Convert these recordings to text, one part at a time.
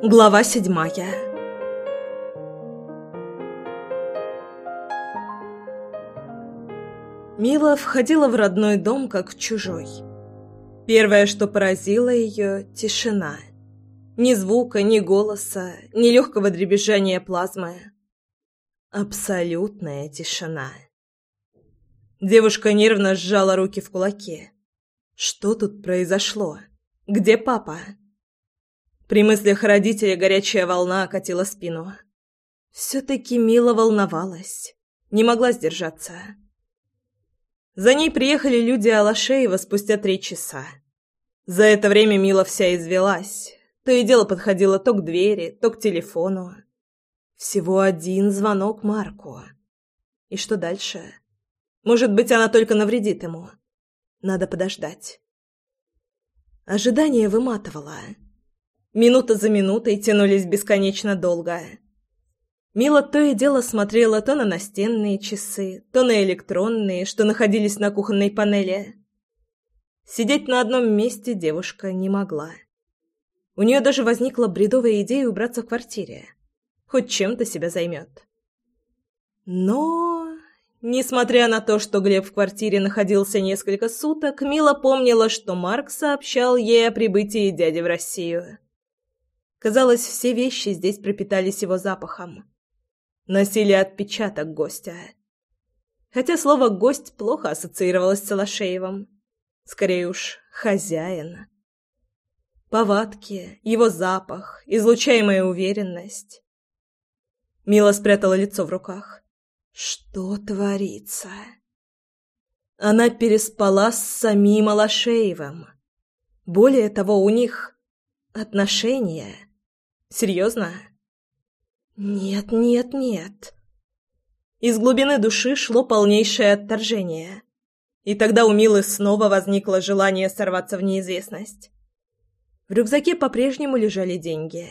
Глава седьмая Мила входила в родной дом как в чужой. Первое, что поразило ее – тишина. Ни звука, ни голоса, ни легкого дребезжания плазмы. Абсолютная тишина. Девушка нервно сжала руки в кулаки. Что тут произошло? Где папа? При мыслях родителя горячая волна окатила спину. Все-таки Мила волновалась. Не могла сдержаться. За ней приехали люди Алашеева спустя три часа. За это время Мила вся извелась. То и дело подходила то к двери, то к телефону. Всего один звонок Марку. И что дальше? Может быть, она только навредит ему. Надо подождать. Ожидание выматывало. Минута за минутой тянулись бесконечно долго. Мила то и дело смотрела то на настенные часы, то на электронные, что находились на кухонной панели. Сидеть на одном месте девушка не могла. У нее даже возникла бредовая идея убраться в квартире. Хоть чем-то себя займет. Но, несмотря на то, что Глеб в квартире находился несколько суток, Мила помнила, что Марк сообщал ей о прибытии дяди в Россию. Казалось, все вещи здесь пропитались его запахом. Носили отпечаток гостя. Хотя слово «гость» плохо ассоциировалось с Алашеевым. Скорее уж, хозяин. Повадки, его запах, излучаемая уверенность. Мила спрятала лицо в руках. Что творится? Она переспала с самим Алашеевым. Более того, у них отношения. Серьезно? Нет, нет, нет. Из глубины души шло полнейшее отторжение. И тогда у Милы снова возникло желание сорваться в неизвестность. В рюкзаке по-прежнему лежали деньги.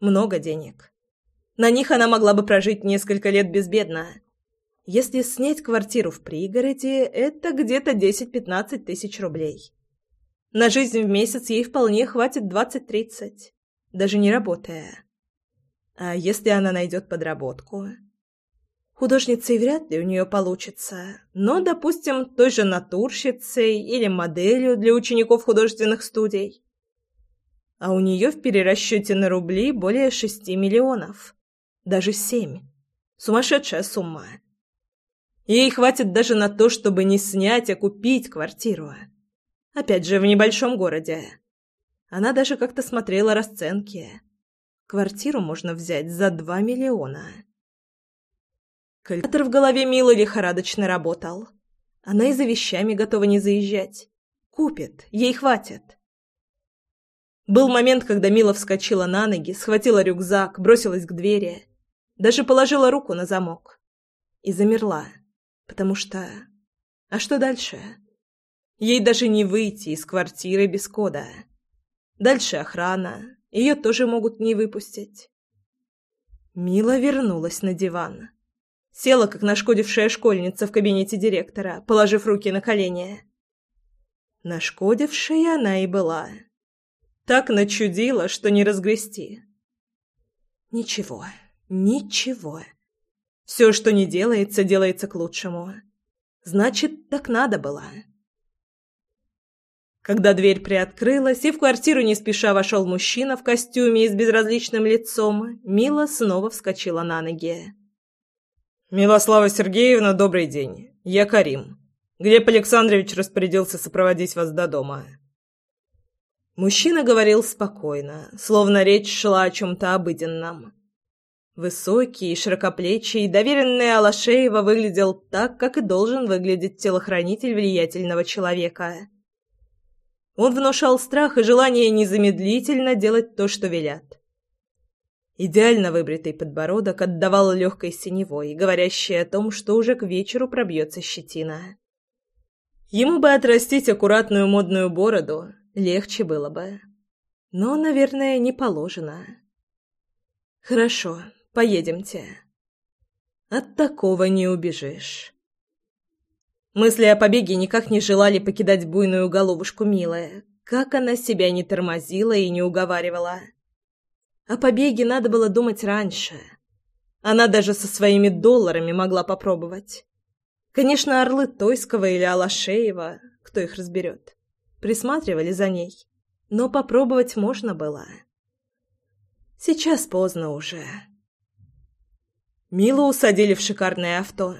Много денег. На них она могла бы прожить несколько лет безбедно. Если снять квартиру в пригороде, это где-то 10-15 тысяч рублей. На жизнь в месяц ей вполне хватит 20-30 даже не работая. А если она найдет подработку? Художницей вряд ли у нее получится, но, допустим, той же натурщицей или моделью для учеников художественных студий. А у нее в перерасчете на рубли более шести миллионов. Даже семь. Сумасшедшая сумма. Ей хватит даже на то, чтобы не снять, а купить квартиру. Опять же, в небольшом городе. Она даже как-то смотрела расценки. Квартиру можно взять за два миллиона. Калькулятор в голове Милы лихорадочно работал. Она и за вещами готова не заезжать. Купит, ей хватит. Был момент, когда Мила вскочила на ноги, схватила рюкзак, бросилась к двери, даже положила руку на замок. И замерла, потому что... А что дальше? Ей даже не выйти из квартиры без кода. Дальше охрана. Ее тоже могут не выпустить. Мила вернулась на диван. Села, как нашкодившая школьница в кабинете директора, положив руки на колени. Нашкодившая она и была. Так начудила, что не разгрести. Ничего, ничего. Все, что не делается, делается к лучшему. Значит, так надо было. Когда дверь приоткрылась, и в квартиру не спеша вошел мужчина в костюме и с безразличным лицом, Мила снова вскочила на ноги. «Милослава Сергеевна, добрый день. Я Карим. Глеб Александрович распорядился сопроводить вас до дома». Мужчина говорил спокойно, словно речь шла о чем-то обыденном. Высокий, широкоплечий, доверенный Алашеева выглядел так, как и должен выглядеть телохранитель влиятельного человека – он внушал страх и желание незамедлительно делать то, что велят. Идеально выбритый подбородок отдавал легкой синевой, говорящей о том, что уже к вечеру пробьется щетина. Ему бы отрастить аккуратную модную бороду, легче было бы. Но, наверное, не положено. «Хорошо, поедемте. От такого не убежишь». Мысли о побеге никак не желали покидать буйную головушку милая, как она себя не тормозила и не уговаривала. О побеге надо было думать раньше. Она даже со своими долларами могла попробовать. Конечно, орлы Тойского или Алашеева, кто их разберет, присматривали за ней. Но попробовать можно было. Сейчас поздно уже. Милу усадили в шикарное авто.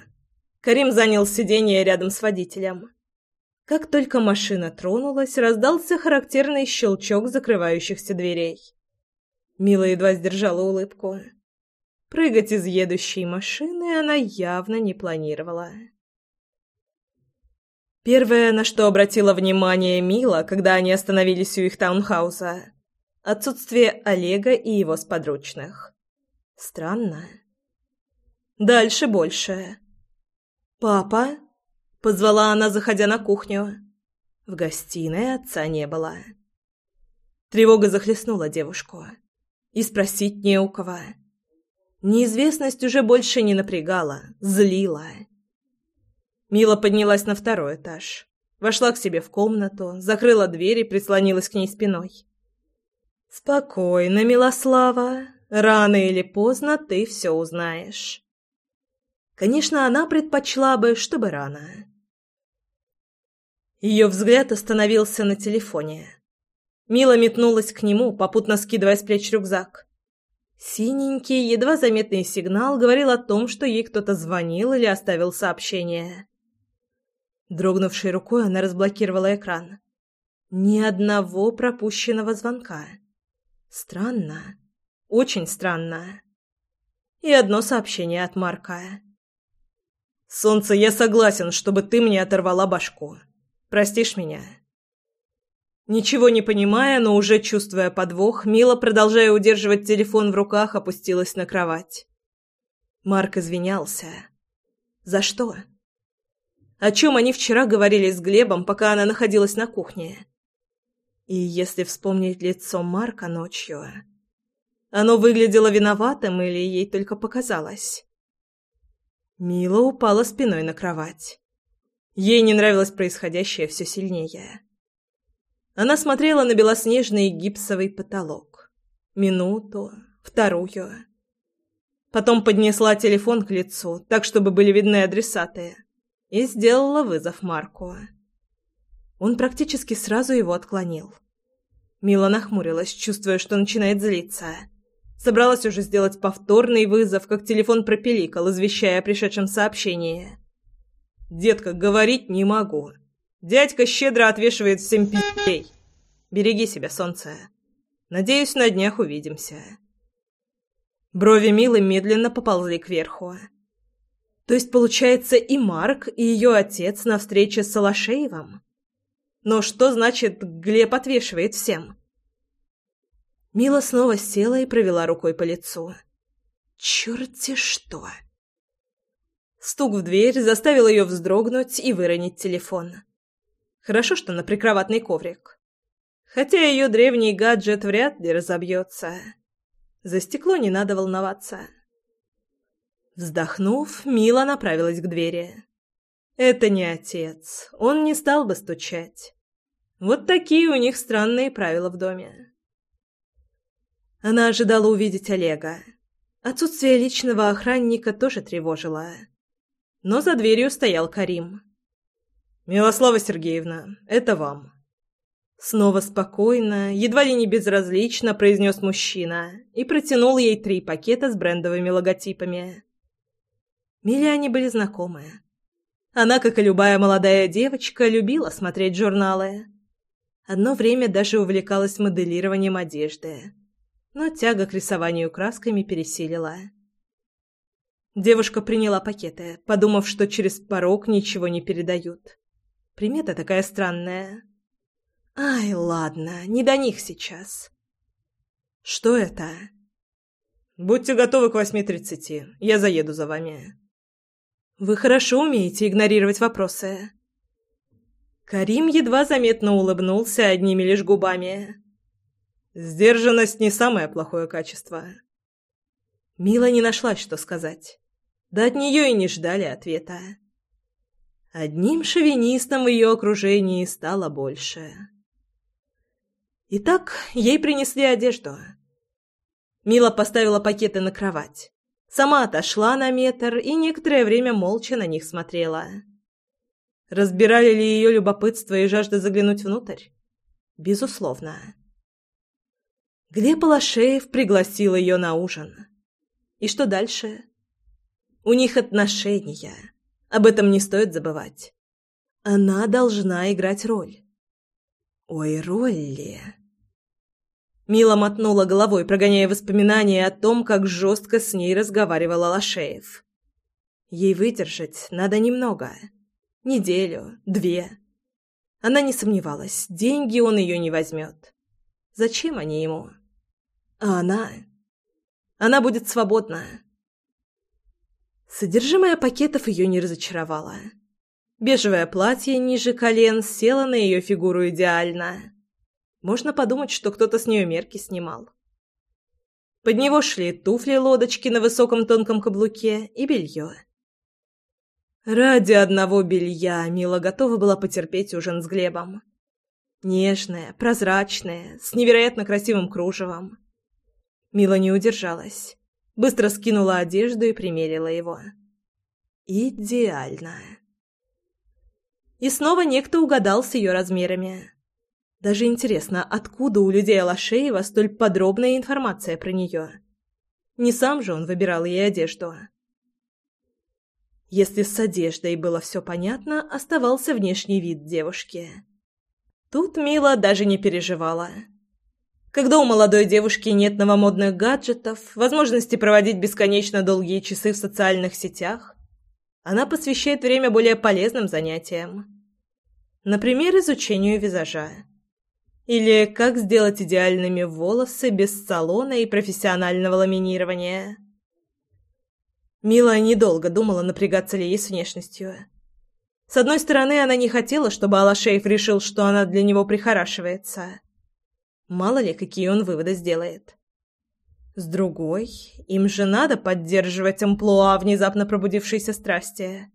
Карим занял сиденье рядом с водителем. Как только машина тронулась, раздался характерный щелчок закрывающихся дверей. Мила едва сдержала улыбку. Прыгать из едущей машины она явно не планировала. Первое, на что обратила внимание Мила, когда они остановились у их таунхауса — отсутствие Олега и его сподручных. Странно. Дальше больше. «Папа?» — позвала она, заходя на кухню. В гостиной отца не было. Тревога захлестнула девушку. И спросить не у кого. Неизвестность уже больше не напрягала, злила. Мила поднялась на второй этаж. Вошла к себе в комнату, закрыла дверь и прислонилась к ней спиной. «Спокойно, Милослава. Рано или поздно ты все узнаешь». Конечно, она предпочла бы, чтобы рано. Ее взгляд остановился на телефоне. Мила метнулась к нему, попутно скидывая с плеч рюкзак. Синенький, едва заметный сигнал говорил о том, что ей кто-то звонил или оставил сообщение. Дрогнувшей рукой она разблокировала экран. Ни одного пропущенного звонка. Странно. Очень странно. И одно сообщение от Марка. «Солнце, я согласен, чтобы ты мне оторвала башку. Простишь меня?» Ничего не понимая, но уже чувствуя подвох, Мила, продолжая удерживать телефон в руках, опустилась на кровать. Марк извинялся. «За что?» о чем они вчера говорили с Глебом, пока она находилась на кухне. И если вспомнить лицо Марка ночью, оно выглядело виноватым или ей только показалось. Мила упала спиной на кровать. Ей не нравилось происходящее все сильнее. Она смотрела на белоснежный гипсовый потолок. Минуту, вторую. Потом поднесла телефон к лицу, так, чтобы были видны адресаты и сделала вызов Марку. Он практически сразу его отклонил. Мила нахмурилась, чувствуя, что начинает злиться. Собралась уже сделать повторный вызов, как телефон пропеликал, извещая о пришедшем сообщении. «Детка, говорить не могу. Дядька щедро отвешивает всем пи***ей. Береги себя, солнце. Надеюсь, на днях увидимся». Брови Милы медленно поползли кверху. То есть, получается, и Марк, и ее отец на встрече с Салашеевым? Но что значит «Глеб отвешивает всем»? Мила снова села и провела рукой по лицу. «Черти что!» Стук в дверь заставил ее вздрогнуть и выронить телефон. Хорошо, что на прикроватный коврик. Хотя ее древний гаджет вряд ли разобьется. За стекло не надо волноваться. Вздохнув, Мила направилась к двери. Это не отец, он не стал бы стучать. Вот такие у них странные правила в доме. Она ожидала увидеть Олега. Отсутствие личного охранника тоже тревожило. Но за дверью стоял Карим. «Милослава Сергеевна, это вам». Снова спокойно, едва ли не безразлично произнес мужчина и протянул ей три пакета с брендовыми логотипами. Миле были знакомы. Она, как и любая молодая девочка, любила смотреть журналы. Одно время даже увлекалась моделированием одежды. Но тяга к рисованию красками пересилила. Девушка приняла пакеты, подумав, что через порог ничего не передают. Примета такая странная. Ай, ладно, не до них сейчас. Что это? Будьте готовы к восьми тридцати. Я заеду за вами. Вы хорошо умеете игнорировать вопросы. Карим едва заметно улыбнулся одними лишь губами. Сдержанность не самое плохое качество. Мила не нашла, что сказать. Да от нее и не ждали ответа. Одним шовинистом в ее окружении стало больше. Итак, ей принесли одежду. Мила поставила пакеты на кровать. Сама отошла на метр и некоторое время молча на них смотрела. Разбирали ли ее любопытство и жажда заглянуть внутрь? Безусловно. Глеб Алашеев пригласил ее на ужин. И что дальше? У них отношения. Об этом не стоит забывать. Она должна играть роль. Ой, роль ли? Мила мотнула головой, прогоняя воспоминания о том, как жестко с ней разговаривал Алашеев. Ей выдержать надо немного. Неделю, две. Она не сомневалась, деньги он ее не возьмет. Зачем они ему? А она... Она будет свободна. Содержимое пакетов ее не разочаровало. Бежевое платье ниже колен село на ее фигуру идеально. Можно подумать, что кто-то с нее мерки снимал. Под него шли туфли-лодочки на высоком тонком каблуке и белье. Ради одного белья Мила готова была потерпеть ужин с Глебом. Нежная, прозрачная, с невероятно красивым кружевом. Мила не удержалась. Быстро скинула одежду и примерила его. Идеально. И снова некто угадал с ее размерами. Даже интересно, откуда у людей Алашеева столь подробная информация про нее? Не сам же он выбирал ей одежду. Если с одеждой было все понятно, оставался внешний вид девушки. Тут Мила даже не переживала. Когда у молодой девушки нет новомодных гаджетов, возможности проводить бесконечно долгие часы в социальных сетях, она посвящает время более полезным занятиям. Например, изучению визажа. Или как сделать идеальными волосы без салона и профессионального ламинирования. Мила недолго думала, напрягаться ли ей с внешностью. С одной стороны, она не хотела, чтобы Алашеев решил, что она для него прихорашивается. Мало ли, какие он выводы сделает. С другой, им же надо поддерживать амплуа внезапно пробудившейся страсти.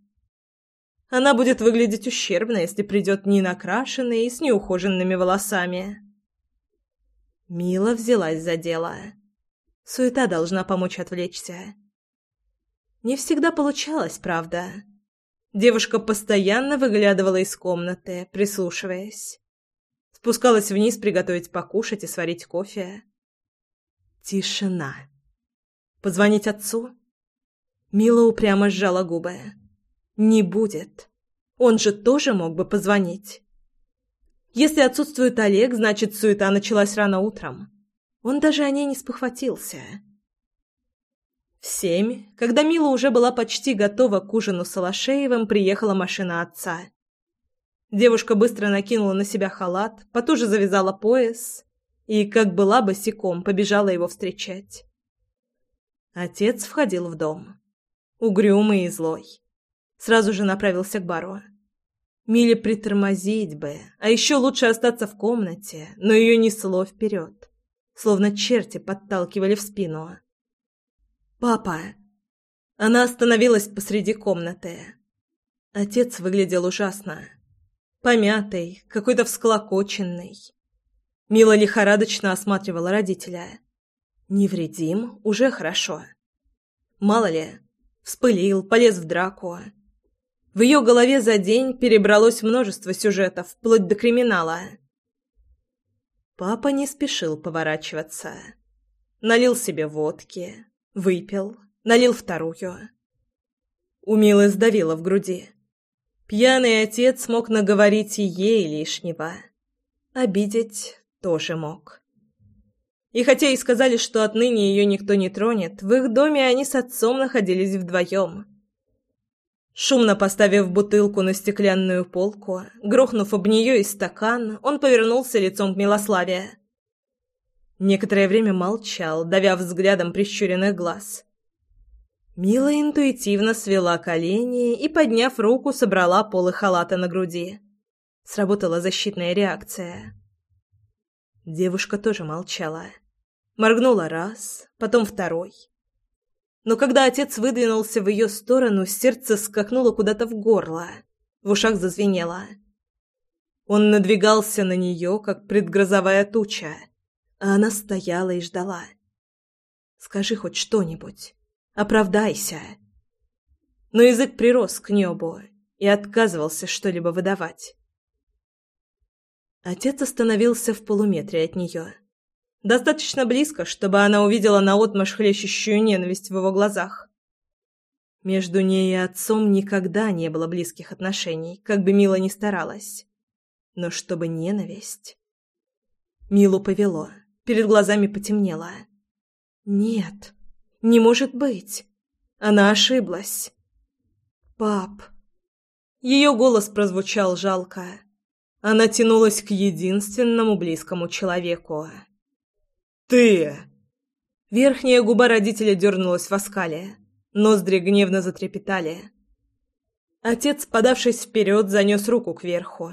Она будет выглядеть ущербно, если придет ненакрашенной и с неухоженными волосами. Мила взялась за дело. Суета должна помочь отвлечься. Не всегда получалось, правда. Девушка постоянно выглядывала из комнаты, прислушиваясь. Спускалась вниз приготовить покушать и сварить кофе. Тишина. Позвонить отцу? Мила упрямо сжала губы. Не будет. Он же тоже мог бы позвонить. Если отсутствует Олег, значит, суета началась рано утром. Он даже о ней не спохватился. В семь, когда Мила уже была почти готова к ужину с Алашеевым, приехала машина отца. Девушка быстро накинула на себя халат, потуже завязала пояс и, как была босиком, побежала его встречать. Отец входил в дом. Угрюмый и злой сразу же направился к бару. Миле притормозить бы, а еще лучше остаться в комнате, но ее несло вперед, словно черти подталкивали в спину. «Папа!» Она остановилась посреди комнаты. Отец выглядел ужасно. Помятый, какой-то всклокоченный. Мила лихорадочно осматривала родителя. Невредим, уже хорошо. Мало ли, вспылил, полез в драку. В ее голове за день перебралось множество сюжетов, вплоть до криминала. Папа не спешил поворачиваться. Налил себе водки, выпил, налил вторую. У Милы сдавило в груди. Пьяный отец мог наговорить и ей лишнего. Обидеть тоже мог. И хотя и сказали, что отныне ее никто не тронет, в их доме они с отцом находились вдвоем. Шумно поставив бутылку на стеклянную полку, грохнув об нее и стакан, он повернулся лицом к Милославе. Некоторое время молчал, давя взглядом прищуренных глаз. Мила интуитивно свела колени и, подняв руку, собрала полы халата на груди. Сработала защитная реакция. Девушка тоже молчала. Моргнула раз, потом второй. Но когда отец выдвинулся в ее сторону, сердце скакнуло куда-то в горло, в ушах зазвенело. Он надвигался на нее, как предгрозовая туча, а она стояла и ждала. Скажи хоть что-нибудь. Оправдайся. Но язык прирос к небу и отказывался что-либо выдавать. Отец остановился в полуметре от нее. Достаточно близко, чтобы она увидела наотмашь хлещущую ненависть в его глазах. Между ней и отцом никогда не было близких отношений, как бы Мила ни старалась. Но чтобы ненависть... Милу повело, перед глазами потемнело. Нет, не может быть. Она ошиблась. Пап. Ее голос прозвучал жалко. Она тянулась к единственному близкому человеку. «Ты!» Верхняя губа родителя дернулась в оскале. Ноздри гневно затрепетали. Отец, подавшись вперед, занес руку кверху.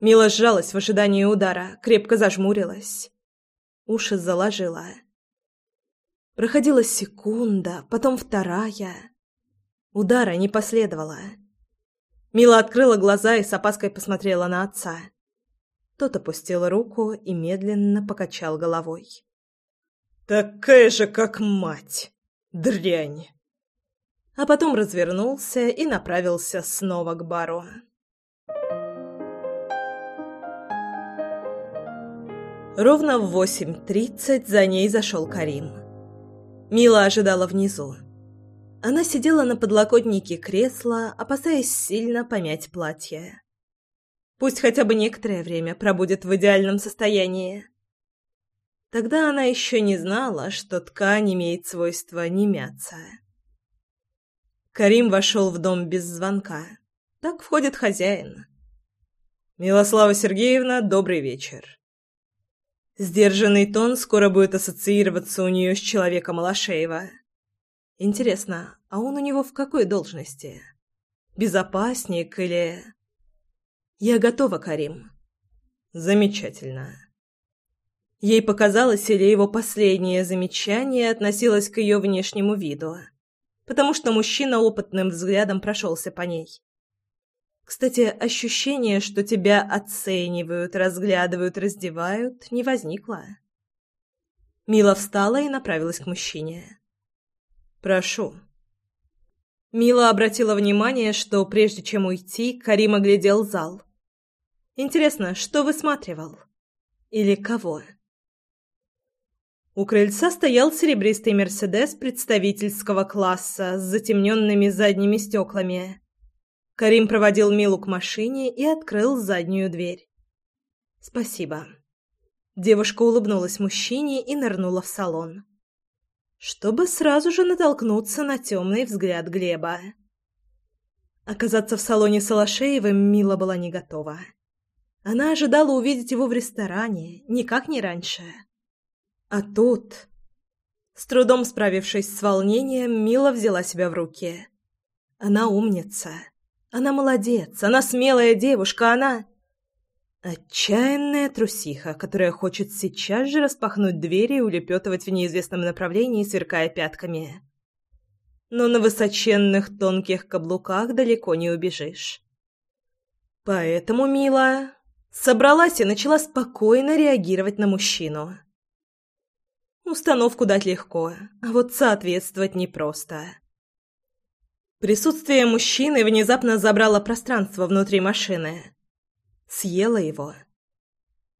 Мила сжалась в ожидании удара, крепко зажмурилась. Уши заложила. Проходила секунда, потом вторая. Удара не последовало. Мила открыла глаза и с опаской посмотрела на отца. Тот опустил руку и медленно покачал головой. «Такая же, как мать! Дрянь!» А потом развернулся и направился снова к бару. Ровно в восемь тридцать за ней зашел Карим. Мила ожидала внизу. Она сидела на подлокотнике кресла, опасаясь сильно помять платье. Пусть хотя бы некоторое время пробудет в идеальном состоянии. Тогда она еще не знала, что ткань имеет свойство не мяться. Карим вошел в дом без звонка. Так входит хозяин. «Милослава Сергеевна, добрый вечер». Сдержанный тон скоро будет ассоциироваться у нее с человеком Алашеева. Интересно, а он у него в какой должности? Безопасник или... Я готова, Карим. Замечательно. Ей показалось, или его последнее замечание относилось к ее внешнему виду, потому что мужчина опытным взглядом прошелся по ней. Кстати, ощущение, что тебя оценивают, разглядывают, раздевают, не возникло. Мила встала и направилась к мужчине. «Прошу». Мила обратила внимание, что прежде чем уйти, Карим оглядел зал. «Интересно, что высматривал? Или кого?» У крыльца стоял серебристый «Мерседес» представительского класса с затемненными задними стеклами Карим проводил Милу к машине и открыл заднюю дверь. «Спасибо». Девушка улыбнулась мужчине и нырнула в салон. Чтобы сразу же натолкнуться на темный взгляд Глеба. Оказаться в салоне с Алашеевым Мила была не готова. Она ожидала увидеть его в ресторане, никак не раньше. А тут... С трудом справившись с волнением, Мила взяла себя в руки. Она умница. Она молодец, она смелая девушка, она... Отчаянная трусиха, которая хочет сейчас же распахнуть двери и улепетывать в неизвестном направлении, сверкая пятками. Но на высоченных тонких каблуках далеко не убежишь. Поэтому, мила, собралась и начала спокойно реагировать на мужчину. Установку дать легко, а вот соответствовать непросто. Присутствие мужчины внезапно забрало пространство внутри машины. Съело его.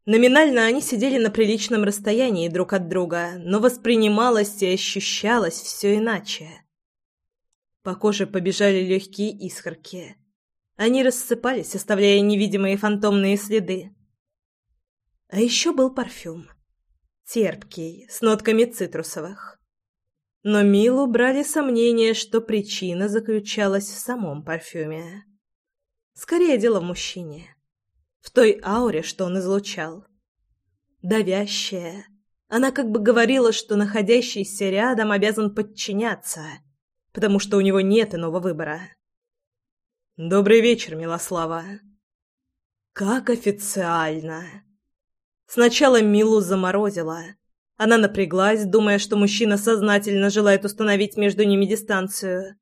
Номинально они сидели на приличном расстоянии друг от друга, но воспринималось и ощущалось все иначе. По коже побежали легкие искорки. Они рассыпались, оставляя невидимые фантомные следы. А еще был парфюм. Терпкий, с нотками цитрусовых. Но Милу брали сомнения, что причина заключалась в самом парфюме. Скорее дело в мужчине. В той ауре, что он излучал. Давящая. Она как бы говорила, что находящийся рядом обязан подчиняться, потому что у него нет иного выбора. «Добрый вечер, Милослава». «Как официально!» Сначала Милу заморозила — она напряглась, думая, что мужчина сознательно желает установить между ними дистанцию.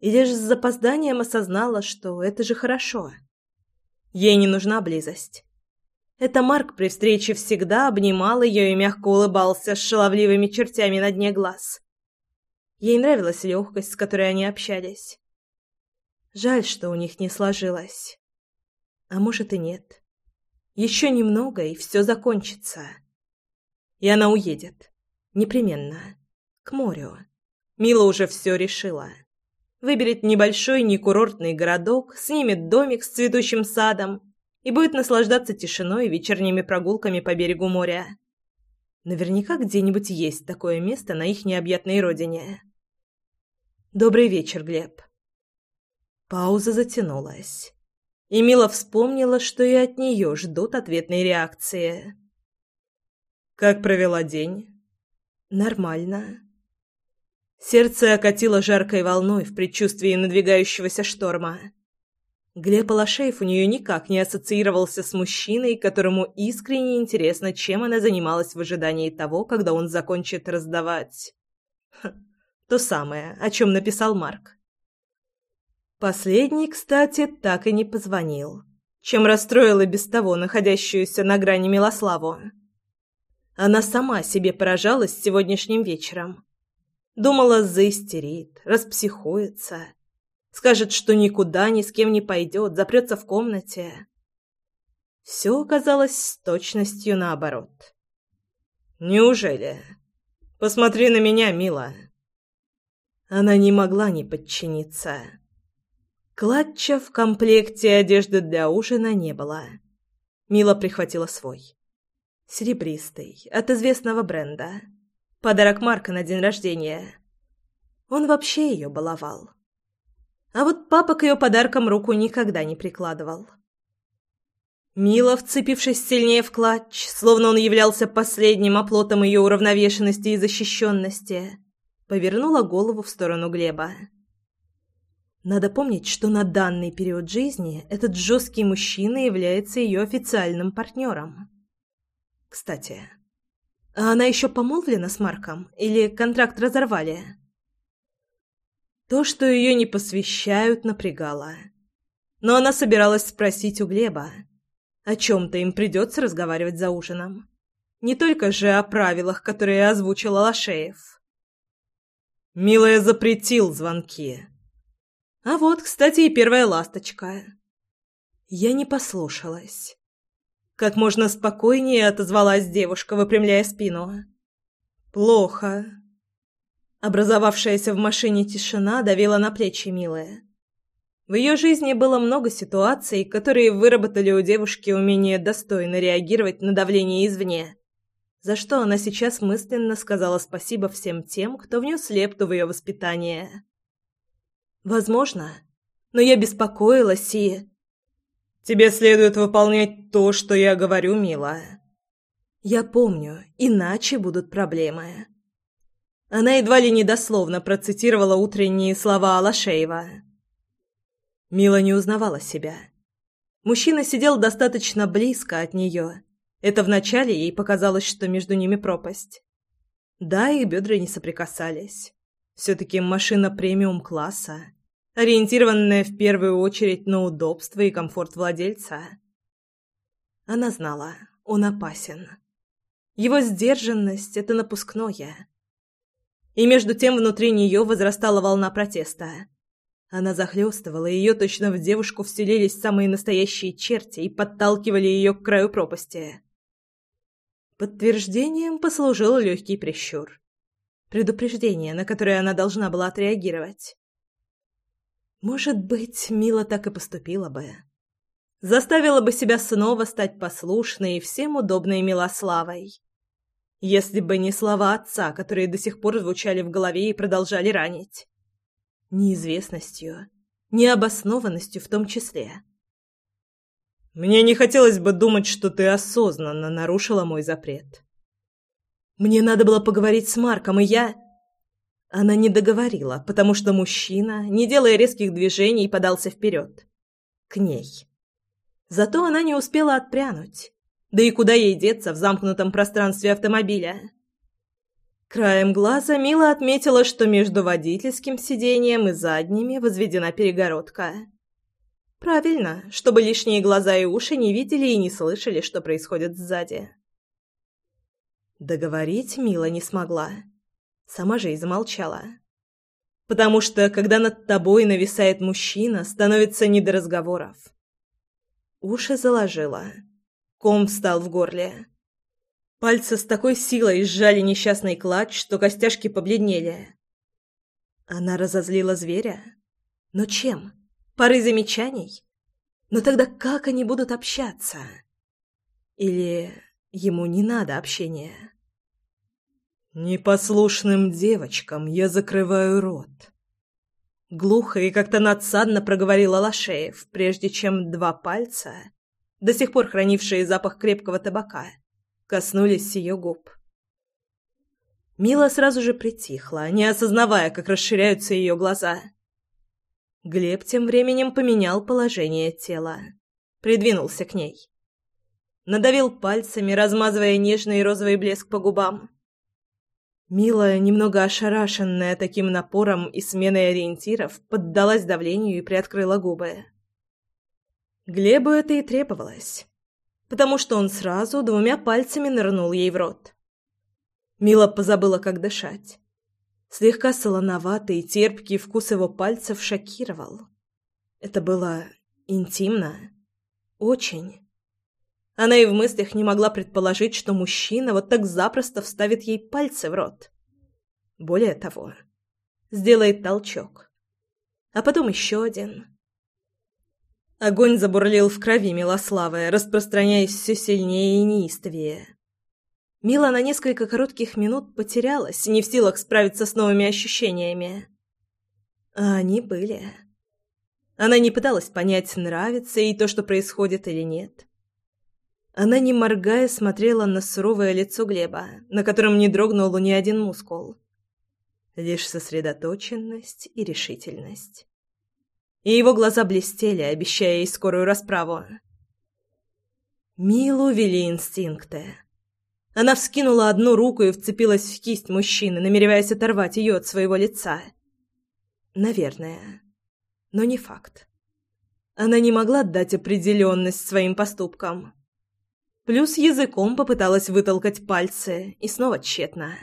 И лишь с запозданием осознала, что это же хорошо. Ей не нужна близость. Это Марк при встрече всегда обнимал ее и мягко улыбался с шаловливыми чертями на дне глаз. Ей нравилась легкость, с которой они общались. Жаль, что у них не сложилось. А может и нет. Еще немного, и все закончится. И она уедет. Непременно. К морю. Мила уже все решила. Выберет небольшой некурортный городок, снимет домик с цветущим садом и будет наслаждаться тишиной и вечерними прогулками по берегу моря. Наверняка где-нибудь есть такое место на их необъятной родине. «Добрый вечер, Глеб». Пауза затянулась. И Мила вспомнила, что и от нее ждут ответной реакции. «Как провела день?» «Нормально». Сердце окатило жаркой волной в предчувствии надвигающегося шторма. Глеб Алашеев у нее никак не ассоциировался с мужчиной, которому искренне интересно, чем она занималась в ожидании того, когда он закончит раздавать. Ха, то самое, о чем написал Марк. Последний, кстати, так и не позвонил, чем расстроила без того находящуюся на грани Милославу. Она сама себе поражалась сегодняшним вечером. Думала, заистерит, распсихуется, скажет, что никуда ни с кем не пойдет, запрется в комнате. Все оказалось с точностью наоборот. «Неужели? Посмотри на меня, мила». Она не могла не подчиниться. Клатча в комплекте одежды для ужина не было. Мила прихватила свой. Серебристый, от известного бренда. Подарок Марка на день рождения. Он вообще ее баловал. А вот папа к ее подаркам руку никогда не прикладывал. Мила, вцепившись сильнее в клатч, словно он являлся последним оплотом ее уравновешенности и защищенности, повернула голову в сторону Глеба. Надо помнить, что на данный период жизни этот жесткий мужчина является ее официальным партнером. Кстати, а она еще помолвлена с Марком? Или контракт разорвали? То, что ее не посвящают, напрягало. Но она собиралась спросить у Глеба. О чем-то им придется разговаривать за ужином. Не только же о правилах, которые озвучил Алашеев. «Милая запретил звонки». А вот, кстати, и первая ласточка. Я не послушалась. Как можно спокойнее отозвалась девушка, выпрямляя спину. «Плохо». Образовавшаяся в машине тишина давила на плечи милая. В ее жизни было много ситуаций, которые выработали у девушки умение достойно реагировать на давление извне, за что она сейчас мысленно сказала спасибо всем тем, кто внес лепту в ее воспитание. «Возможно, но я беспокоилась и...» Тебе следует выполнять то, что я говорю, милая. Я помню, иначе будут проблемы. Она едва ли недословно процитировала утренние слова Алашеева. Мила не узнавала себя. Мужчина сидел достаточно близко от нее. Это вначале ей показалось, что между ними пропасть. Да, их бедра не соприкасались. Все-таки машина премиум-класса ориентированная в первую очередь на удобство и комфорт владельца. Она знала, он опасен. Его сдержанность — это напускное. И между тем внутри нее возрастала волна протеста. Она захлестывала ее, точно в девушку вселились самые настоящие черти и подталкивали ее к краю пропасти. Подтверждением послужил легкий прищур. Предупреждение, на которое она должна была отреагировать. Может быть, Мила так и поступила бы. Заставила бы себя снова стать послушной и всем удобной Милославой. Если бы не слова отца, которые до сих пор звучали в голове и продолжали ранить. Неизвестностью, необоснованностью в том числе. Мне не хотелось бы думать, что ты осознанно нарушила мой запрет. Мне надо было поговорить с Марком, и я... Она не договорила, потому что мужчина, не делая резких движений, подался вперед. К ней. Зато она не успела отпрянуть. Да и куда ей деться в замкнутом пространстве автомобиля? Краем глаза Мила отметила, что между водительским сиденьем и задними возведена перегородка. Правильно, чтобы лишние глаза и уши не видели и не слышали, что происходит сзади. Договорить Мила не смогла. Сама же и замолчала. Потому что, когда над тобой нависает мужчина, становится не до разговоров. Уши заложила. Ком встал в горле. Пальцы с такой силой сжали несчастный клатч, что костяшки побледнели. Она разозлила зверя? Но чем? Пары замечаний? Но тогда как они будут общаться? Или ему не надо общения? «Непослушным девочкам я закрываю рот». Глухо и как-то надсадно проговорила Лошеев, прежде чем два пальца, до сих пор хранившие запах крепкого табака, коснулись ее губ. Мила сразу же притихла, не осознавая, как расширяются ее глаза. Глеб тем временем поменял положение тела, придвинулся к ней. Надавил пальцами, размазывая нежный розовый блеск по губам. Мила, немного ошарашенная таким напором и сменой ориентиров, поддалась давлению и приоткрыла губы. Глебу это и требовалось, потому что он сразу двумя пальцами нырнул ей в рот. Мила позабыла, как дышать. Слегка солоноватый, терпкий вкус его пальцев шокировал. Это было интимно. Очень. Она и в мыслях не могла предположить, что мужчина вот так запросто вставит ей пальцы в рот. Более того, сделает толчок. А потом еще один. Огонь забурлил в крови Милославы, распространяясь все сильнее и неистовее. Мила на несколько коротких минут потерялась, не в силах справиться с новыми ощущениями. А они были. Она не пыталась понять, нравится ей то, что происходит или нет. Она, не моргая, смотрела на суровое лицо Глеба, на котором не дрогнул ни один мускул. Лишь сосредоточенность и решительность. И его глаза блестели, обещая ей скорую расправу. Милу вели инстинкты. Она вскинула одну руку и вцепилась в кисть мужчины, намереваясь оторвать ее от своего лица. Наверное. Но не факт. Она не могла дать определенность своим поступкам. Плюс языком попыталась вытолкать пальцы, и снова тщетно.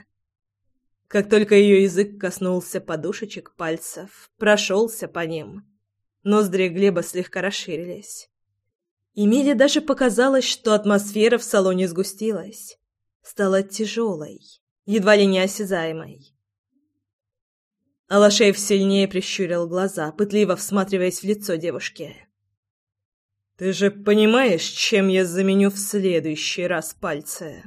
Как только ее язык коснулся подушечек пальцев, прошелся по ним, ноздри Глеба слегка расширились. Эмиле даже показалось, что атмосфера в салоне сгустилась стала тяжелой, едва ли неосязаемой. Алашеев сильнее прищурил глаза, пытливо всматриваясь в лицо девушки. «Ты же понимаешь, чем я заменю в следующий раз пальцы?»